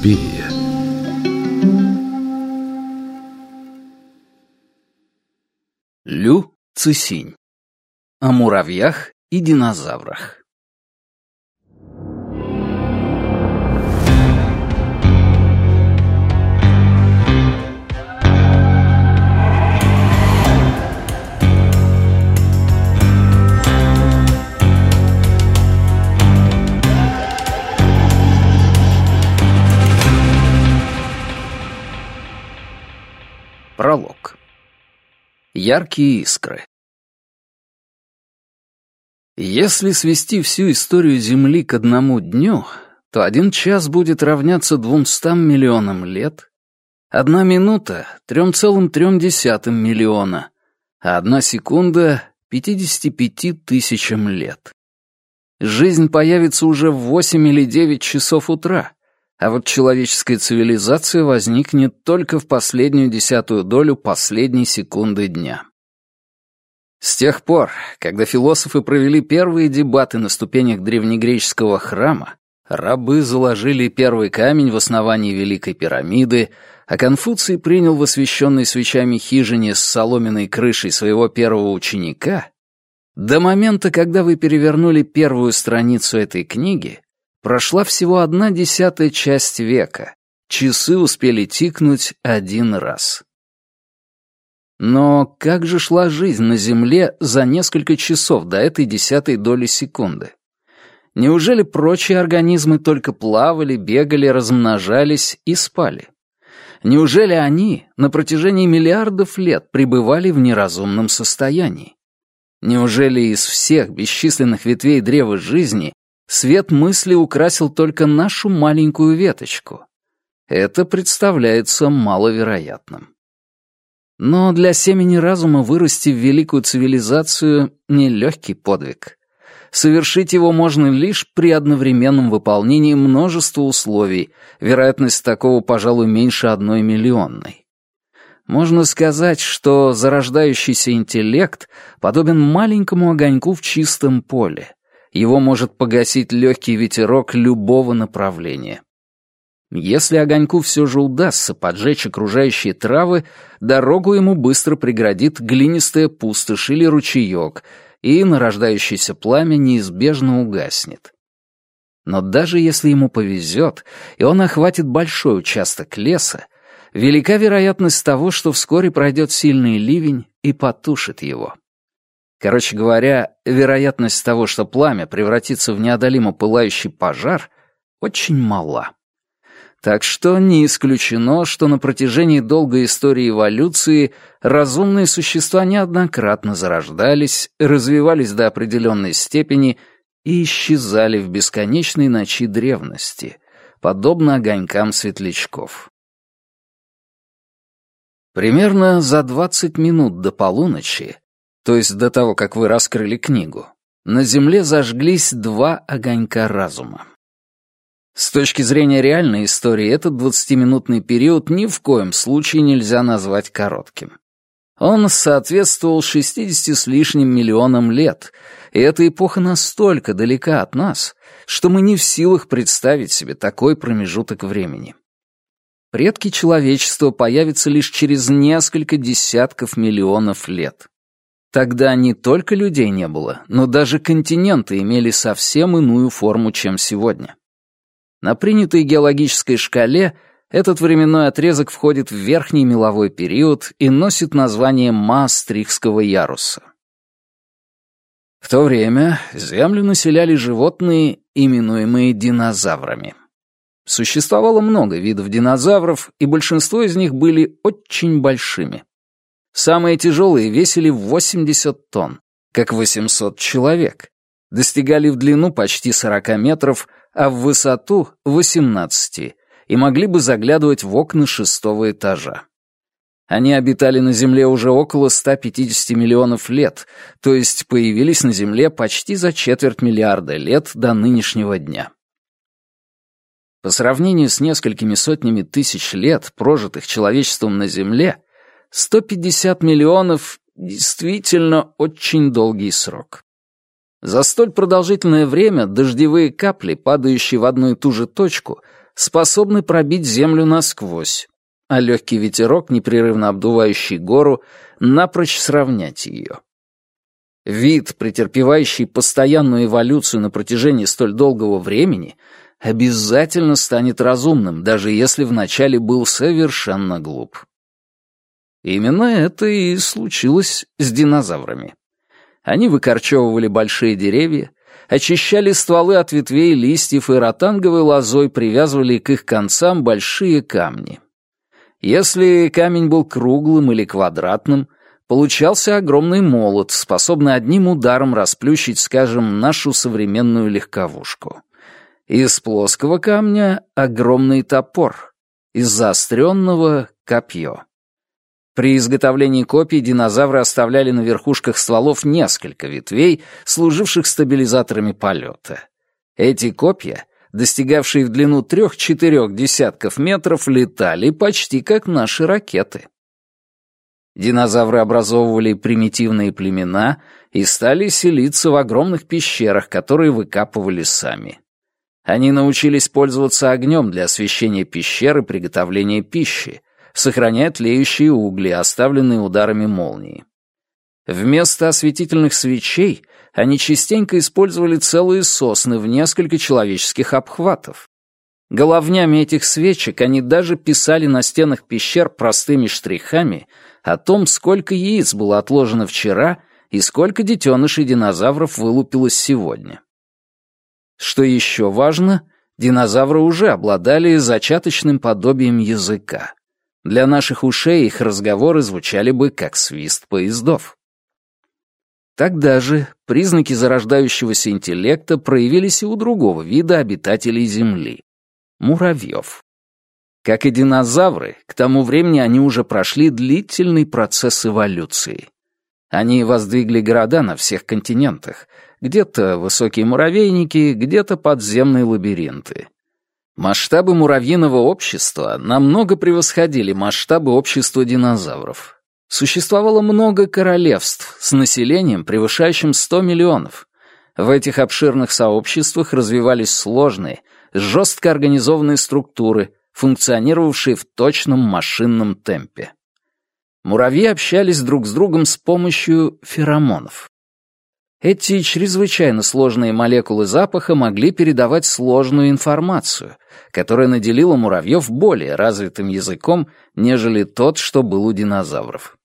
Суспирия. Лю Цисинь. О муравьях и динозаврах. Пролог. Яркие искры. Если свести всю историю Земли к одному дню, то один час будет равняться двумстам миллионам лет, одна минута — трем целым трем десятым миллиона, а одна секунда — пятидесяти пяти тысячам лет. Жизнь появится уже в восемь или девять часов утра, а вот человеческая цивилизация возникнет только в последнюю десятую долю последней секунды дня. С тех пор, когда философы провели первые дебаты на ступенях древнегреческого храма, рабы заложили первый камень в основании Великой пирамиды, а Конфуций принял в освященной свечами хижине с соломенной крышей своего первого ученика, до момента, когда вы перевернули первую страницу этой книги, Прошла всего одна десятая часть века. Часы успели тикнуть один раз. Но как же шла жизнь на Земле за несколько часов до этой десятой доли секунды? Неужели прочие организмы только плавали, бегали, размножались и спали? Неужели они на протяжении миллиардов лет пребывали в неразумном состоянии? Неужели из всех бесчисленных ветвей древа жизни Свет мысли украсил только нашу маленькую веточку. Это представляется маловероятным. Но для семени разума вырасти в великую цивилизацию — нелегкий подвиг. Совершить его можно лишь при одновременном выполнении множества условий, вероятность такого, пожалуй, меньше одной миллионной. Можно сказать, что зарождающийся интеллект подобен маленькому огоньку в чистом поле — его может погасить легкий ветерок любого направления. Если огоньку все же удастся поджечь окружающие травы, дорогу ему быстро преградит глинистая пустошь или ручеек, и нарождающееся пламя неизбежно угаснет. Но даже если ему повезет, и он охватит большой участок леса, велика вероятность того, что вскоре пройдет сильный ливень и потушит его. Короче говоря, вероятность того, что пламя превратится в неодолимо пылающий пожар, очень мала. Так что не исключено, что на протяжении долгой истории эволюции разумные существа неоднократно зарождались, развивались до определенной степени и исчезали в бесконечной ночи древности, подобно огонькам светлячков. Примерно за 20 минут до полуночи то есть до того, как вы раскрыли книгу, на Земле зажглись два огонька разума. С точки зрения реальной истории, этот двадцатиминутный период ни в коем случае нельзя назвать коротким. Он соответствовал 60 с лишним миллионам лет, и эта эпоха настолько далека от нас, что мы не в силах представить себе такой промежуток времени. Предки человечества появятся лишь через несколько десятков миллионов лет. Тогда не только людей не было, но даже континенты имели совсем иную форму, чем сегодня. На принятой геологической шкале этот временной отрезок входит в верхний меловой период и носит название Маастрихского яруса. В то время Землю населяли животные, именуемые динозаврами. Существовало много видов динозавров, и большинство из них были очень большими. Самые тяжелые весили 80 тонн, как 800 человек. Достигали в длину почти 40 метров, а в высоту — 18, и могли бы заглядывать в окна шестого этажа. Они обитали на Земле уже около 150 миллионов лет, то есть появились на Земле почти за четверть миллиарда лет до нынешнего дня. По сравнению с несколькими сотнями тысяч лет, прожитых человечеством на Земле, 150 миллионов — действительно очень долгий срок. За столь продолжительное время дождевые капли, падающие в одну и ту же точку, способны пробить землю насквозь, а легкий ветерок, непрерывно обдувающий гору, напрочь сравнять ее. Вид, претерпевающий постоянную эволюцию на протяжении столь долгого времени, обязательно станет разумным, даже если вначале был совершенно глуп. Именно это и случилось с динозаврами. Они выкорчевывали большие деревья, очищали стволы от ветвей, листьев и ротанговой лозой привязывали к их концам большие камни. Если камень был круглым или квадратным, получался огромный молот, способный одним ударом расплющить, скажем, нашу современную легковушку. Из плоского камня — огромный топор, из заостренного — копье. При изготовлении копий динозавры оставляли на верхушках стволов несколько ветвей, служивших стабилизаторами полета. Эти копья, достигавшие в длину трех-четырех десятков метров, летали почти как наши ракеты. Динозавры образовывали примитивные племена и стали селиться в огромных пещерах, которые выкапывали сами. Они научились пользоваться огнем для освещения пещер и приготовления пищи, сохраняя тлеющие угли, оставленные ударами молнии. Вместо осветительных свечей они частенько использовали целые сосны в несколько человеческих обхватов. Головнями этих свечек они даже писали на стенах пещер простыми штрихами о том, сколько яиц было отложено вчера и сколько детенышей динозавров вылупилось сегодня. Что еще важно, динозавры уже обладали зачаточным подобием языка. Для наших ушей их разговоры звучали бы как свист поездов. Тогда же признаки зарождающегося интеллекта проявились и у другого вида обитателей Земли — муравьев. Как и динозавры, к тому времени они уже прошли длительный процесс эволюции. Они воздвигли города на всех континентах, где-то высокие муравейники, где-то подземные лабиринты. Масштабы муравьиного общества намного превосходили масштабы общества динозавров. Существовало много королевств с населением, превышающим 100 миллионов. В этих обширных сообществах развивались сложные, жестко организованные структуры, функционировавшие в точном машинном темпе. Муравьи общались друг с другом с помощью феромонов. Эти чрезвычайно сложные молекулы запаха могли передавать сложную информацию, которая наделила муравьев более развитым языком, нежели тот, что был у динозавров.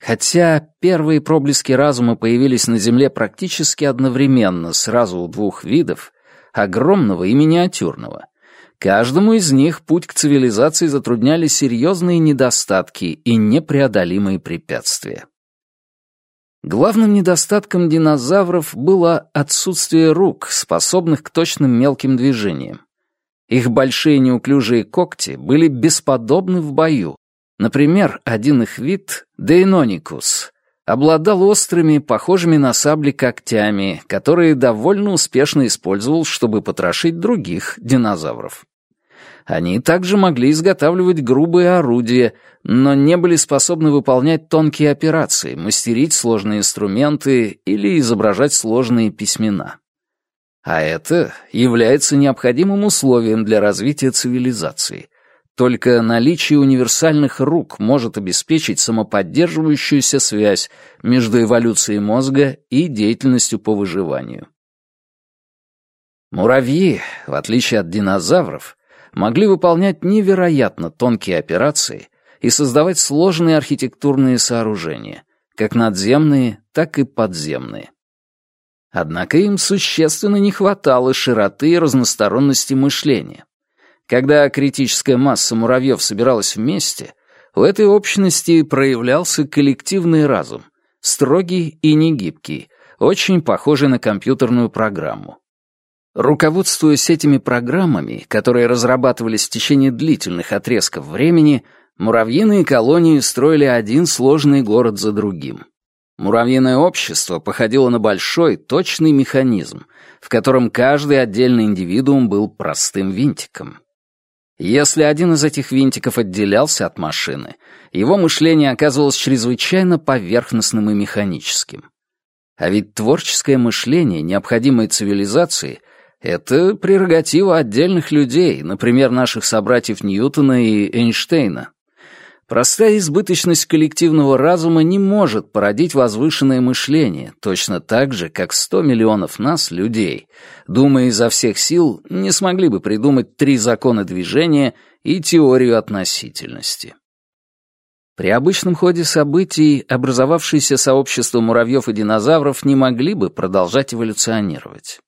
Хотя первые проблески разума появились на Земле практически одновременно сразу у двух видов, огромного и миниатюрного, каждому из них путь к цивилизации затрудняли серьезные недостатки и непреодолимые препятствия. Главным недостатком динозавров было отсутствие рук, способных к точным мелким движениям. Их большие неуклюжие когти были бесподобны в бою. Например, один их вид, Дейноникус, обладал острыми, похожими на сабли когтями, которые довольно успешно использовал, чтобы потрошить других динозавров. Они также могли изготавливать грубые орудия, но не были способны выполнять тонкие операции, мастерить сложные инструменты или изображать сложные письмена. А это является необходимым условием для развития цивилизации. Только наличие универсальных рук может обеспечить самоподдерживающуюся связь между эволюцией мозга и деятельностью по выживанию. Муравьи, в отличие от динозавров, могли выполнять невероятно тонкие операции и создавать сложные архитектурные сооружения, как надземные, так и подземные. Однако им существенно не хватало широты и разносторонности мышления. Когда критическая масса муравьев собиралась вместе, у этой общности проявлялся коллективный разум, строгий и негибкий, очень похожий на компьютерную программу. Руководствуясь этими программами, которые разрабатывались в течение длительных отрезков времени, муравьиные колонии строили один сложный город за другим. Муравьиное общество походило на большой, точный механизм, в котором каждый отдельный индивидуум был простым винтиком. Если один из этих винтиков отделялся от машины, его мышление оказывалось чрезвычайно поверхностным и механическим. А ведь творческое мышление необходимой цивилизации Это прерогатива отдельных людей, например, наших собратьев Ньютона и Эйнштейна. Простая избыточность коллективного разума не может породить возвышенное мышление, точно так же, как 100 миллионов нас, людей, думая изо всех сил, не смогли бы придумать три закона движения и теорию относительности. При обычном ходе событий образовавшиеся сообщества муравьев и динозавров не могли бы продолжать эволюционировать.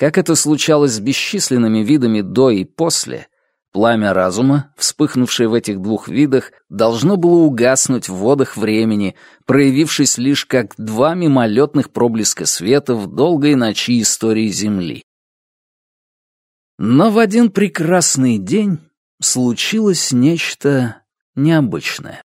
Как это случалось с бесчисленными видами до и после, Пламя разума, вспыхнувшее в этих двух видах, должно было угаснуть в водах времени, проявившись лишь как два мимолетных проблеска света в долгой ночи истории Земли. Но в один прекрасный день случилось нечто необычное.